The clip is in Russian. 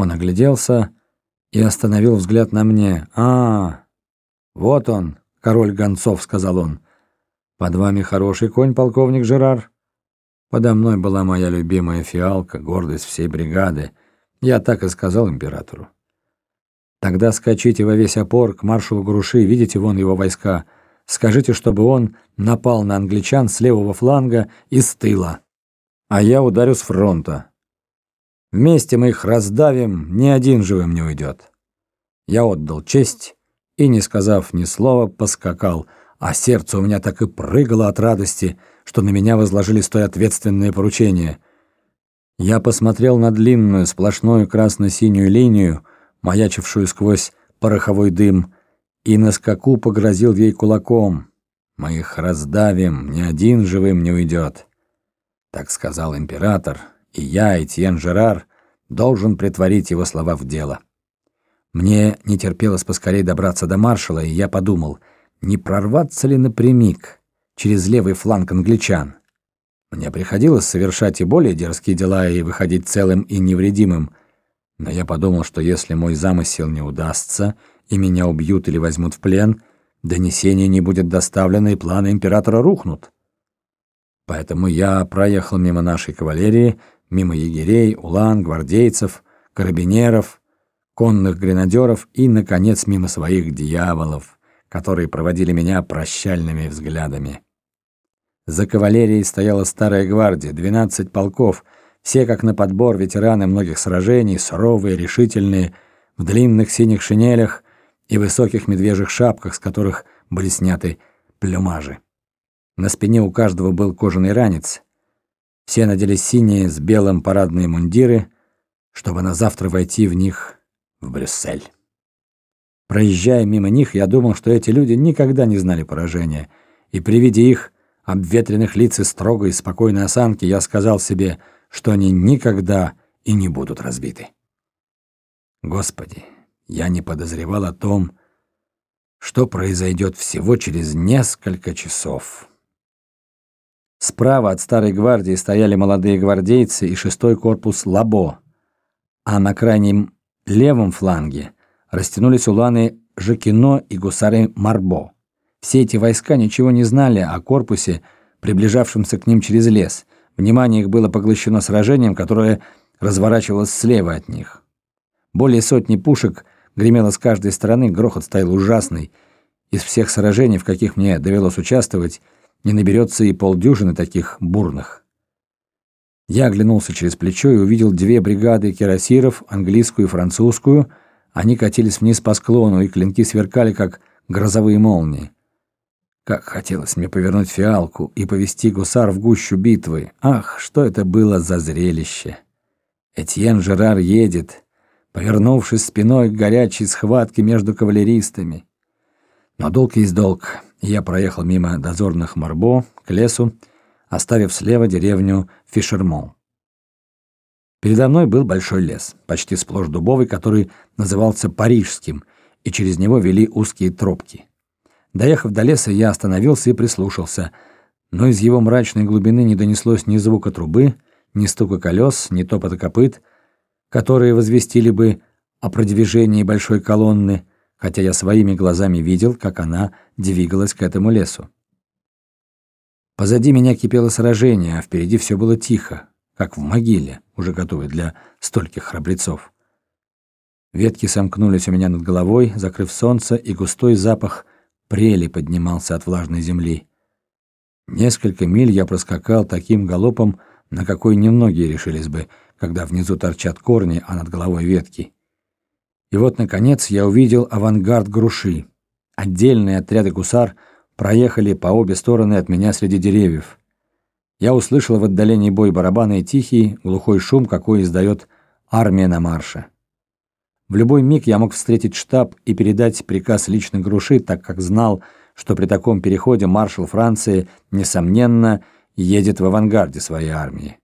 Он огляделся и остановил взгляд на мне. «А, вот он, король гонцов», — сказал он. «Под вами хороший конь, полковник Жерар». Подо мной была моя любимая фиалка, гордость всей бригады. Я так и сказал императору. Тогда скачите во весь опор к маршалу Груши, видите вон его войска. Скажите, чтобы он напал на англичан с левого фланга и с тыла. А я ударю с фронта. Вместе мы их раздавим, ни один живым не уйдет. Я отдал честь и, не сказав ни слова, поскакал, а сердце у меня так и прыгало от радости, что на меня возложили столь ответственное поручение. Я посмотрел на длинную, сплошную красно-синюю линию, маячившую сквозь пороховой дым, и на скаку погрозил ей кулаком. «Мы их раздавим, ни один живым не уйдет», — так сказал император, и я, Этьен Жерар, должен притворить его слова в дело. Мне не терпелось поскорее добраться до маршала, и я подумал, не прорваться ли напрямик через левый фланг англичан. Мне приходилось совершать и более дерзкие дела и выходить целым и невредимым, но я подумал, что если мой замысел не удастся, и меня убьют или возьмут в плен, донесение не будет доставлено, и планы императора рухнут. Поэтому я проехал мимо нашей кавалерии, мимо егерей, улан, гвардейцев, карабинеров, конных гренадеров и, наконец, мимо своих дьяволов, которые проводили меня прощальными взглядами. За кавалерией стояла старая гвардия, двенадцать полков — все, как на подбор, ветераны многих сражений, суровые, решительные, в длинных синих шинелях и высоких медвежьих шапках, с которых были сняты плюмажи. На спине у каждого был кожаный ранец. Все надели синие с белым парадные мундиры, чтобы на завтра войти в них в Брюссель. Проезжая мимо них, я думал, что эти люди никогда не знали поражения, и при виде их обветренных лиц и строгой и спокойной осанки я сказал себе — что они никогда и не будут разбиты. Господи, я не подозревал о том, что произойдет всего через несколько часов. Справа от старой гвардии стояли молодые гвардейцы и шестой корпус Лабо, а на крайнем левом фланге растянулись уланы Жакино и гусары Марбо. Все эти войска ничего не знали о корпусе, приближавшемся к ним через лес, Внимание их было поглощено сражением, которое разворачивалось слева от них. Более сотни пушек гремело с каждой стороны, грохот стоял ужасный. Из всех сражений, в каких мне довелось участвовать, не наберется и полдюжины таких бурных. Я оглянулся через плечо и увидел две бригады кирасиров, английскую и французскую. Они катились вниз по склону, и клинки сверкали, как грозовые молнии. Как хотелось мне повернуть фиалку и повести гусар в гущу битвы. Ах, что это было за зрелище! Этьен Жерар едет, повернувшись спиной к горячей схватке между кавалеристами. Но долг есть долг. Я проехал мимо дозорных Марбо к лесу, оставив слева деревню Фишермон. Передо мной был большой лес, почти сплошь дубовый, который назывался Парижским, и через него вели узкие тропки. Доехав до леса, я остановился и прислушался, но из его мрачной глубины не донеслось ни звука трубы, ни стука колес, ни топота копыт, которые возвестили бы о продвижении большой колонны, хотя я своими глазами видел, как она двигалась к этому лесу. Позади меня кипело сражение, а впереди все было тихо, как в могиле, уже готовой для стольких храбрецов. Ветки сомкнулись у меня над головой, закрыв солнце, и густой запах прели поднимался от влажной земли. Несколько миль я проскакал таким галопом, на какой немногие решились бы, когда внизу торчат корни, а над головой ветки. И вот, наконец, я увидел авангард груши. Отдельные отряды гусар проехали по обе стороны от меня среди деревьев. Я услышал в отдалении бой барабана и тихий, глухой шум, какой издает армия на марше. В любой миг я мог встретить штаб и передать приказ лично Груши, так как знал, что при таком переходе маршал Франции, несомненно, едет в авангарде своей армии.